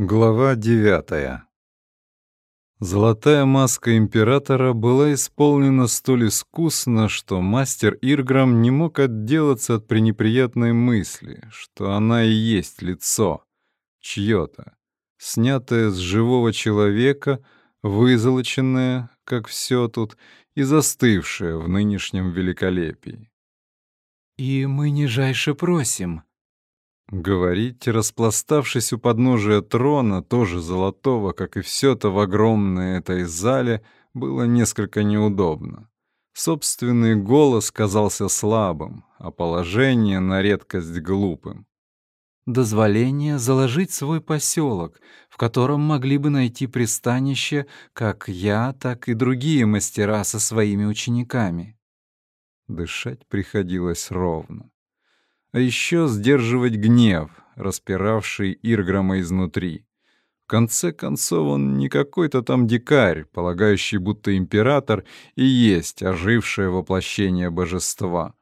Глава девятая Золотая маска императора была исполнена столь искусно, что мастер Ирграм не мог отделаться от пренеприятной мысли, что она и есть лицо, чьё-то, снятое с живого человека, вызолоченное, как все тут, и застывшее в нынешнем великолепии. «И мы нижайше просим», Говорить, распластавшись у подножия трона, тоже золотого, как и все то в огромной этой зале, было несколько неудобно. Собственный голос казался слабым, а положение на редкость глупым. Дозволение заложить свой поселок, в котором могли бы найти пристанище как я, так и другие мастера со своими учениками. Дышать приходилось ровно а еще сдерживать гнев, распиравший Ирграма изнутри. В конце концов, он не какой-то там дикарь, полагающий, будто император и есть ожившее воплощение божества.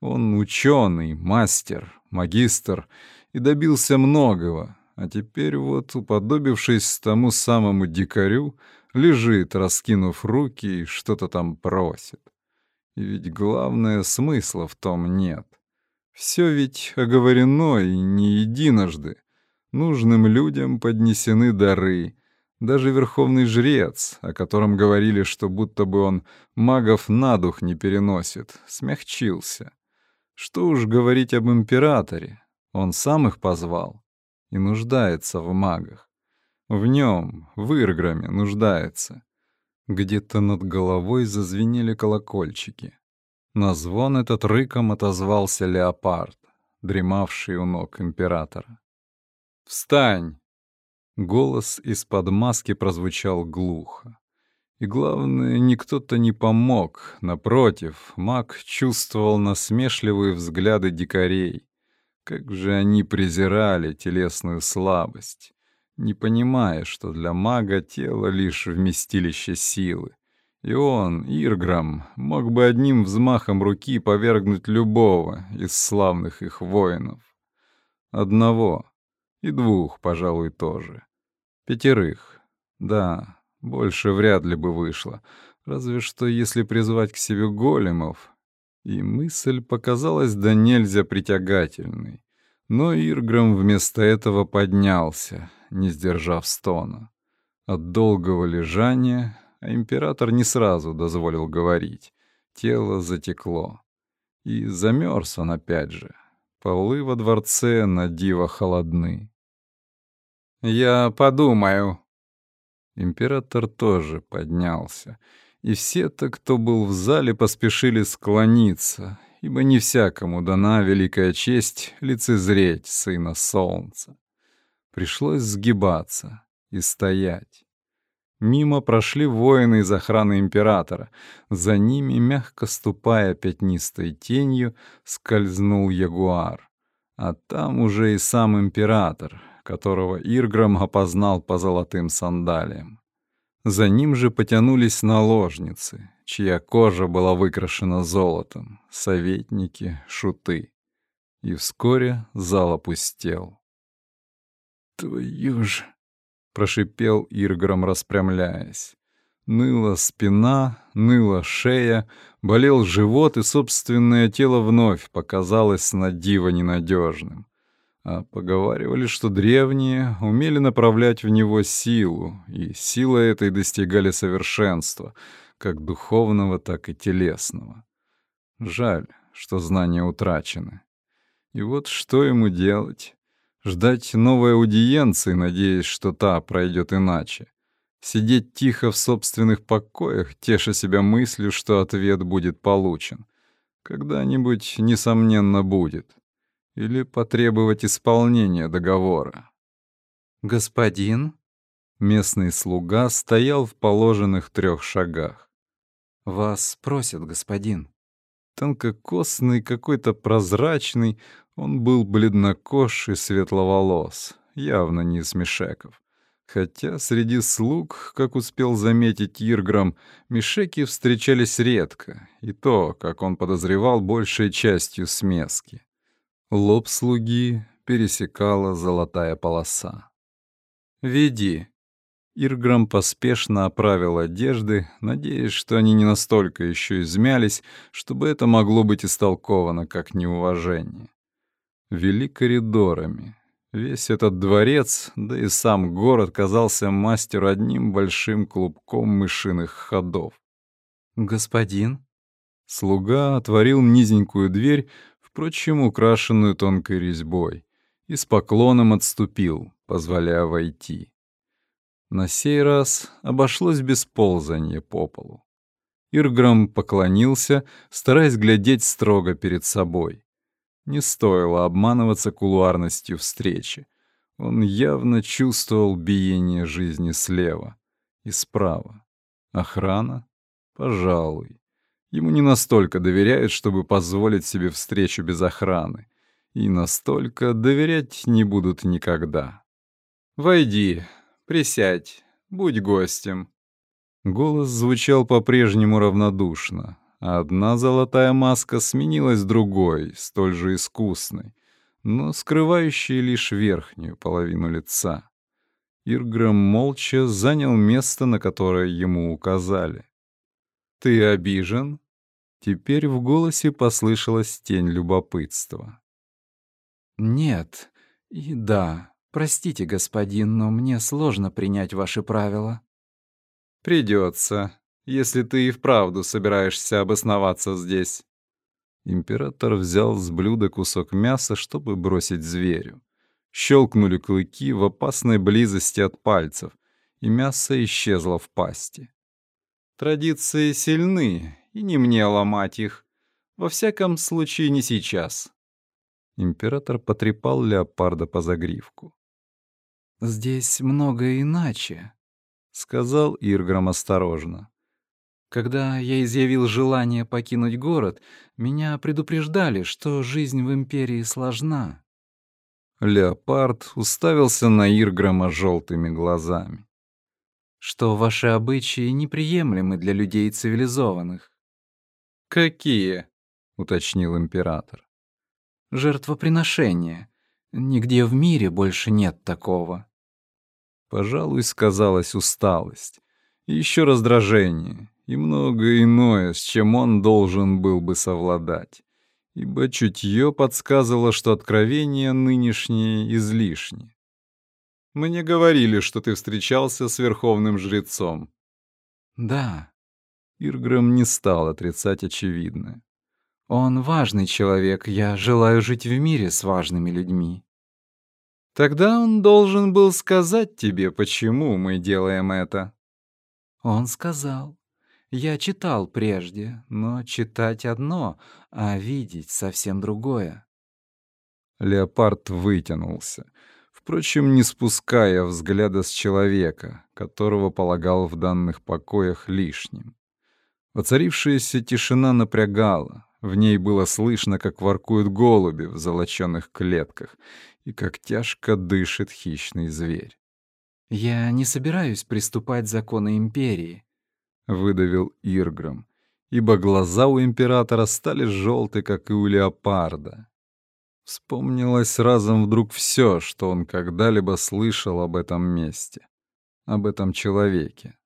Он ученый, мастер, магистр и добился многого, а теперь вот, уподобившись тому самому дикарю, лежит, раскинув руки и что-то там просит. И ведь главное, смысла в том нет. Все ведь оговорено и не единожды. Нужным людям поднесены дары. Даже верховный жрец, о котором говорили, что будто бы он магов на дух не переносит, смягчился. Что уж говорить об императоре, он сам их позвал и нуждается в магах. В нем, в Ирграме, нуждается. Где-то над головой зазвенели колокольчики. На звон этот рыком отозвался леопард, дремавший у ног императора. «Встань!» Голос из-под маски прозвучал глухо. И главное, никто-то не помог. Напротив, маг чувствовал насмешливые взгляды дикарей. Как же они презирали телесную слабость, не понимая, что для мага тело лишь вместилище силы, и он, Ирграм, мог бы одним взмахом руки повергнуть любого из славных их воинов. Одного и двух, пожалуй, тоже. Пятерых. Да, больше вряд ли бы вышло. Разве что если призвать к себе големов. И мысль показалась да нельзя притягательной. Но Ирграм вместо этого поднялся, не сдержав стона. От долгого лежания а император не сразу дозволил говорить. Тело затекло. И замерз он опять же. Полы во дворце на диво холодны. «Я подумаю». Император тоже поднялся, и все-то, кто был в зале, поспешили склониться, ибо не всякому дана великая честь лицезреть сына солнца. Пришлось сгибаться и стоять. Мимо прошли воины из охраны императора. За ними, мягко ступая пятнистой тенью, скользнул ягуар. А там уже и сам император, которого Ирграм опознал по золотым сандалиям. За ним же потянулись наложницы, чья кожа была выкрашена золотом, советники, шуты. И вскоре зал опустел. «Твою ж!» Прошипел Иргром, распрямляясь. Ныла спина, ныла шея, болел живот, и собственное тело вновь показалось на диво ненадежным. А поговаривали, что древние умели направлять в него силу, и сила этой достигали совершенства, как духовного, так и телесного. Жаль, что знания утрачены. И вот что ему делать? Ждать новой аудиенции, надеясь, что та пройдет иначе. Сидеть тихо в собственных покоях, теша себя мыслью, что ответ будет получен. Когда-нибудь, несомненно, будет. Или потребовать исполнения договора. «Господин?» Местный слуга стоял в положенных трех шагах. «Вас просят, господин». Тонкокосный, какой-то прозрачный, он был бледнокож и светловолос, явно не из Мишеков. Хотя среди слуг, как успел заметить Ирграм, Мишеки встречались редко, и то, как он подозревал, большей частью смески. Лоб слуги пересекала золотая полоса. «Веди». Ирграм поспешно оправил одежды, надеясь, что они не настолько еще измялись, чтобы это могло быть истолковано как неуважение. Вели коридорами. Весь этот дворец, да и сам город казался мастеру одним большим клубком мышиных ходов. «Господин?» Слуга отворил низенькую дверь, впрочем, украшенную тонкой резьбой, и с поклоном отступил, позволяя войти. На сей раз обошлось без ползания по полу. Ирграм поклонился, стараясь глядеть строго перед собой. Не стоило обманываться кулуарностью встречи. Он явно чувствовал биение жизни слева и справа. Охрана? Пожалуй. Ему не настолько доверяют, чтобы позволить себе встречу без охраны. И настолько доверять не будут никогда. «Войди, присядь, будь гостем». Голос звучал по-прежнему равнодушно, одна золотая маска сменилась другой, столь же искусной, но скрывающей лишь верхнюю половину лица. Ирграм молча занял место, на которое ему указали. «Ты обижен?» Теперь в голосе послышалась тень любопытства. «Нет и да. Простите, господин, но мне сложно принять ваши правила». «Придется, если ты и вправду собираешься обосноваться здесь». Император взял с блюда кусок мяса, чтобы бросить зверю. Щелкнули клыки в опасной близости от пальцев, и мясо исчезло в пасти. Традиции сильны, и не мне ломать их. Во всяком случае, не сейчас. Император потрепал леопарда по загривку. «Здесь многое иначе», — сказал Ирграм осторожно. «Когда я изъявил желание покинуть город, меня предупреждали, что жизнь в Империи сложна». Леопард уставился на Ирграма желтыми глазами что ваши обычаи неприемлемы для людей цивилизованных. «Какие?» — уточнил император. «Жертвоприношение. Нигде в мире больше нет такого». Пожалуй, сказалась усталость, еще раздражение, и многое иное, с чем он должен был бы совладать, ибо чутье подсказывало, что откровение нынешнее излишне. Мне говорили, что ты встречался с верховным жрецом. Да. Ирграм не стал отрицать очевидное. Он важный человек, я желаю жить в мире с важными людьми. Тогда он должен был сказать тебе, почему мы делаем это. Он сказал. Я читал прежде, но читать одно, а видеть совсем другое. Леопард вытянулся впрочем, не спуская взгляда с человека, которого полагал в данных покоях лишним. Воцарившаяся тишина напрягала, в ней было слышно, как воркуют голуби в золочёных клетках и как тяжко дышит хищный зверь. «Я не собираюсь приступать законы Империи», — выдавил Ирграм, ибо глаза у императора стали желты, как и у леопарда, Вспомнилось разом вдруг все, что он когда-либо слышал об этом месте, об этом человеке.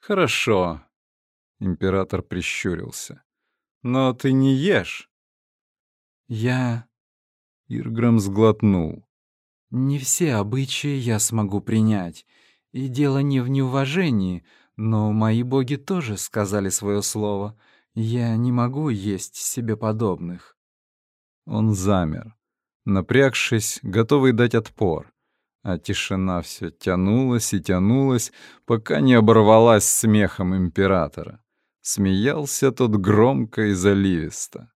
«Хорошо», — император прищурился. «Но ты не ешь». «Я...» — Ирграм сглотнул. «Не все обычаи я смогу принять, и дело не в неуважении, но мои боги тоже сказали свое слово. Я не могу есть себе подобных». Он замер, напрягшись, готовый дать отпор. А тишина все тянулась и тянулась, пока не оборвалась смехом императора. Смеялся тот громко и заливисто.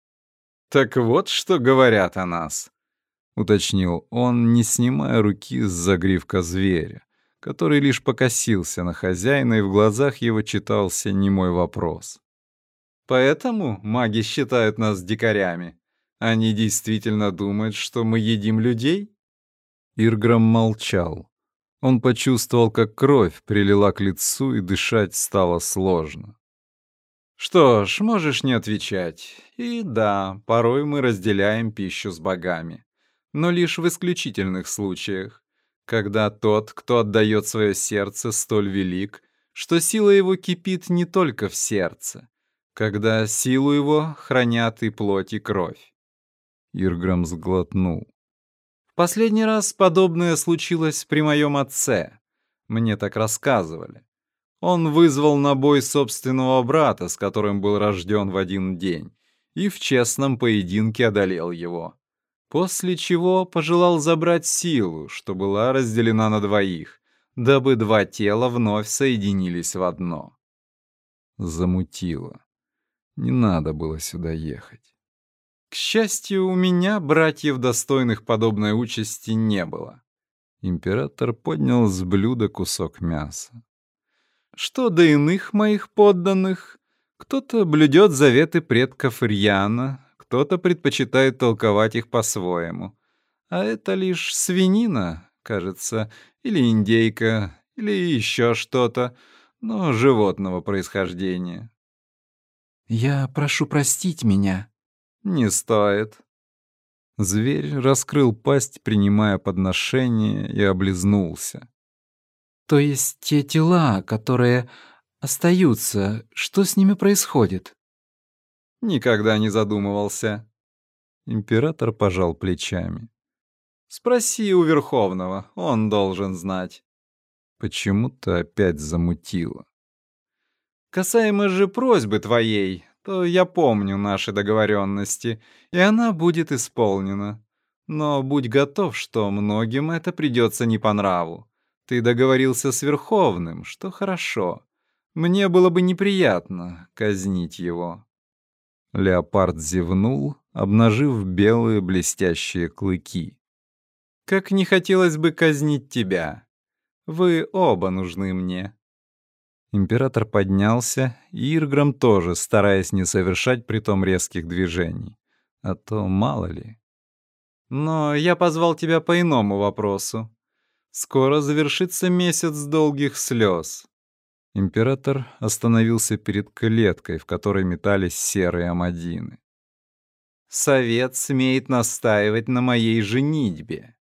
«Так вот, что говорят о нас», — уточнил он, не снимая руки с загривка зверя, который лишь покосился на хозяина, и в глазах его читался немой вопрос. «Поэтому маги считают нас дикарями?» Они действительно думают, что мы едим людей? Ирграм молчал. Он почувствовал, как кровь прилила к лицу, и дышать стало сложно. Что ж, можешь не отвечать. И да, порой мы разделяем пищу с богами. Но лишь в исключительных случаях. Когда тот, кто отдает свое сердце, столь велик, что сила его кипит не только в сердце, когда силу его хранят и плоть, и кровь. Ирграм сглотнул. В последний раз подобное случилось при моем отце. Мне так рассказывали. Он вызвал на бой собственного брата, с которым был рожден в один день, и в честном поединке одолел его после чего пожелал забрать силу, что была разделена на двоих, дабы два тела вновь соединились в одно. Замутило. Не надо было сюда ехать. К счастью, у меня братьев, достойных подобной участи, не было. Император поднял с блюда кусок мяса. Что до иных моих подданных, кто-то блюдет заветы предков Ирьяна, кто-то предпочитает толковать их по-своему. А это лишь свинина, кажется, или индейка, или еще что-то, но животного происхождения. «Я прошу простить меня». «Не стоит». Зверь раскрыл пасть, принимая подношение, и облизнулся. «То есть те тела, которые остаются, что с ними происходит?» Никогда не задумывался. Император пожал плечами. Спроси у Верховного, он должен знать. Почему-то опять замутило. Касаемо же просьбы твоей, то я помню наши договоренности, и она будет исполнена. Но будь готов, что многим это придется не по нраву. Ты договорился с Верховным, что хорошо. Мне было бы неприятно казнить его. Леопард зевнул, обнажив белые блестящие клыки. «Как не хотелось бы казнить тебя. Вы оба нужны мне». Император поднялся, и Ирграм тоже, стараясь не совершать притом резких движений. А то мало ли. «Но я позвал тебя по иному вопросу. Скоро завершится месяц долгих слез. Император остановился перед клеткой, в которой метались серые амадины. «Совет смеет настаивать на моей женитьбе».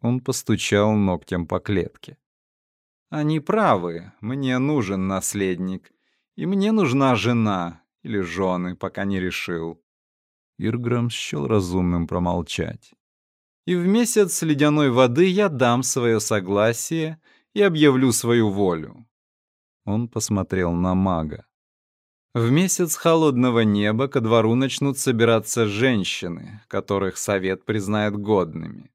Он постучал ногтем по клетке. «Они правы, мне нужен наследник, и мне нужна жена или жены, пока не решил». Ирграм счел разумным промолчать. «И в месяц ледяной воды я дам свое согласие и объявлю свою волю. Он посмотрел на мага. В месяц холодного неба ко двору начнут собираться женщины, которых совет признает годными.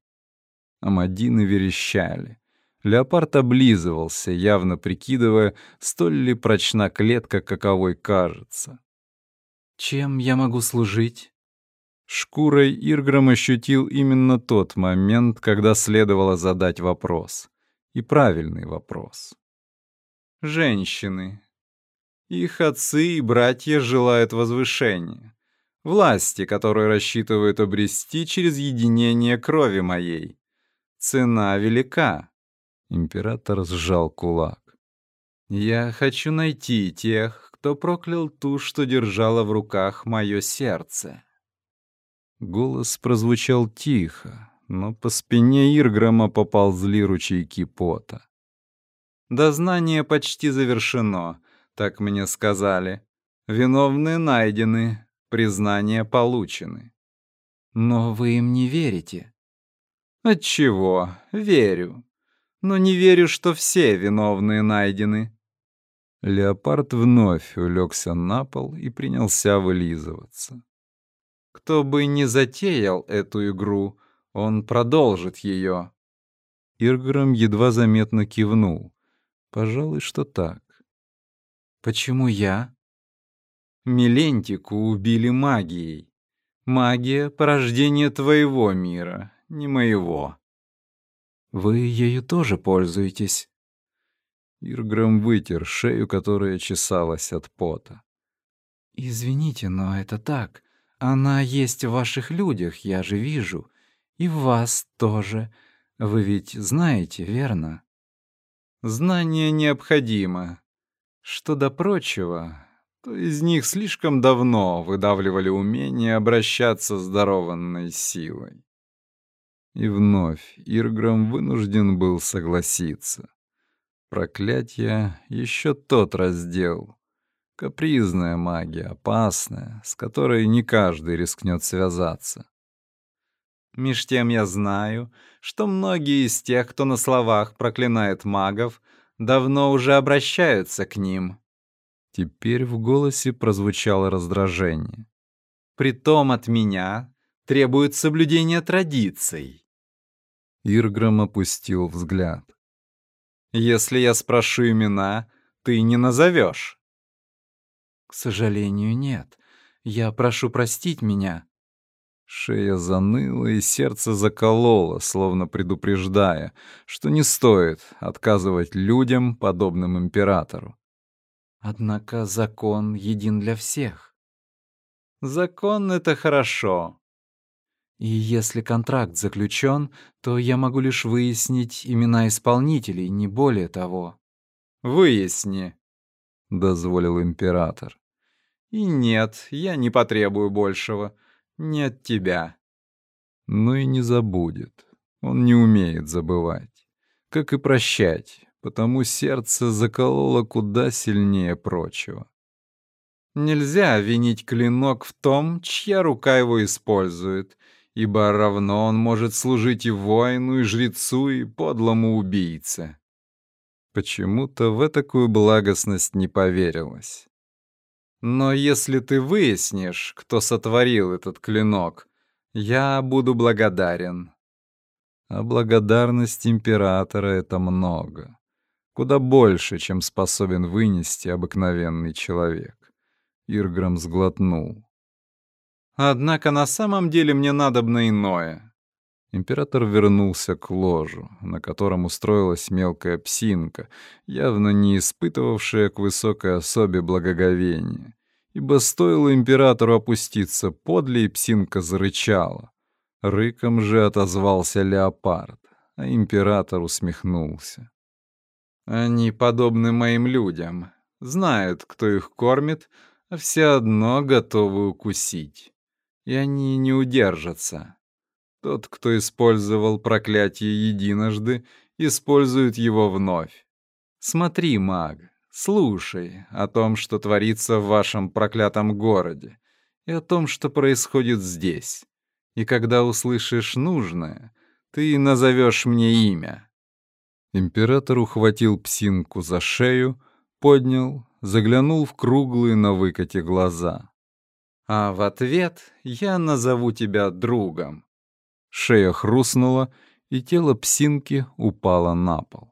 Амадины верещали. Леопард облизывался, явно прикидывая, столь ли прочна клетка, каковой кажется. «Чем я могу служить?» Шкурой Ирграм ощутил именно тот момент, когда следовало задать вопрос. И правильный вопрос женщины. Их отцы и братья желают возвышения, власти, которую рассчитывают обрести через единение крови моей. Цена велика. Император сжал кулак. Я хочу найти тех, кто проклял ту, что держала в руках мое сердце. Голос прозвучал тихо, но по спине Ирграма поползли ручейки пота. Дознание почти завершено, так мне сказали. Виновные найдены, признания получены. Но вы им не верите. Отчего? Верю. Но не верю, что все виновные найдены. Леопард вновь улегся на пол и принялся вылизываться. Кто бы ни затеял эту игру, он продолжит ее. Ирграм едва заметно кивнул. Пожалуй, что так. Почему я? Милентику убили магией. Магия — порождение твоего мира, не моего. Вы ею тоже пользуетесь? Ирграм вытер шею, которая чесалась от пота. «Извините, но это так. Она есть в ваших людях, я же вижу. И в вас тоже. Вы ведь знаете, верно?» Знание необходимо. Что до прочего, то из них слишком давно выдавливали умение обращаться с дарованной силой. И вновь Ирграм вынужден был согласиться. Проклятие — еще тот раздел. Капризная магия, опасная, с которой не каждый рискнет связаться. Меж тем я знаю, что многие из тех, кто на словах проклинает магов, давно уже обращаются к ним. Теперь в голосе прозвучало раздражение. Притом от меня требует соблюдения традиций. Ирграм опустил взгляд. Если я спрошу имена, ты не назовешь. К сожалению, нет. Я прошу простить меня. Шея заныла и сердце закололо, словно предупреждая, что не стоит отказывать людям, подобным императору. Однако закон един для всех. Закон — это хорошо. И если контракт заключен, то я могу лишь выяснить имена исполнителей, не более того. Выясни, — дозволил император. И нет, я не потребую большего не от тебя. Ну и не забудет. Он не умеет забывать. Как и прощать, потому сердце закололо куда сильнее прочего. Нельзя винить клинок в том, чья рука его использует, ибо равно он может служить и воину, и жрецу, и подлому убийце. Почему-то в такую благостность не поверилось. Но если ты выяснишь, кто сотворил этот клинок, я буду благодарен. А благодарность императора — это много. Куда больше, чем способен вынести обыкновенный человек. Ирграм сглотнул. Однако на самом деле мне надобно иное. Император вернулся к ложу, на котором устроилась мелкая псинка, явно не испытывавшая к высокой особе благоговения. Ибо стоило императору опуститься подле, и псинка зарычала. Рыком же отозвался леопард, а император усмехнулся. «Они подобны моим людям, знают, кто их кормит, а все одно готовы укусить. И они не удержатся». Тот, кто использовал проклятие единожды, использует его вновь. Смотри, маг, слушай о том, что творится в вашем проклятом городе, и о том, что происходит здесь. И когда услышишь нужное, ты назовешь мне имя». Император ухватил псинку за шею, поднял, заглянул в круглые на выкате глаза. «А в ответ я назову тебя другом. Шея хрустнула, и тело псинки упало на пол.